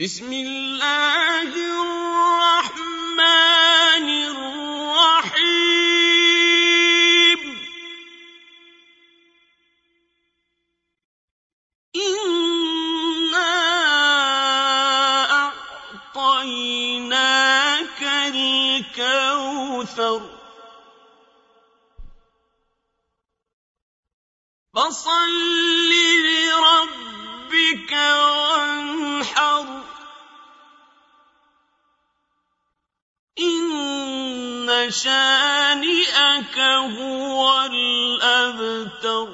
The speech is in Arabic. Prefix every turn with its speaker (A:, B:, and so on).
A: بسم الله الرحمن الرحيم. إنا أعطيناك الكوثر. فصل لربك شَانِئَكَ هُوَ الْأَبْتَرُ.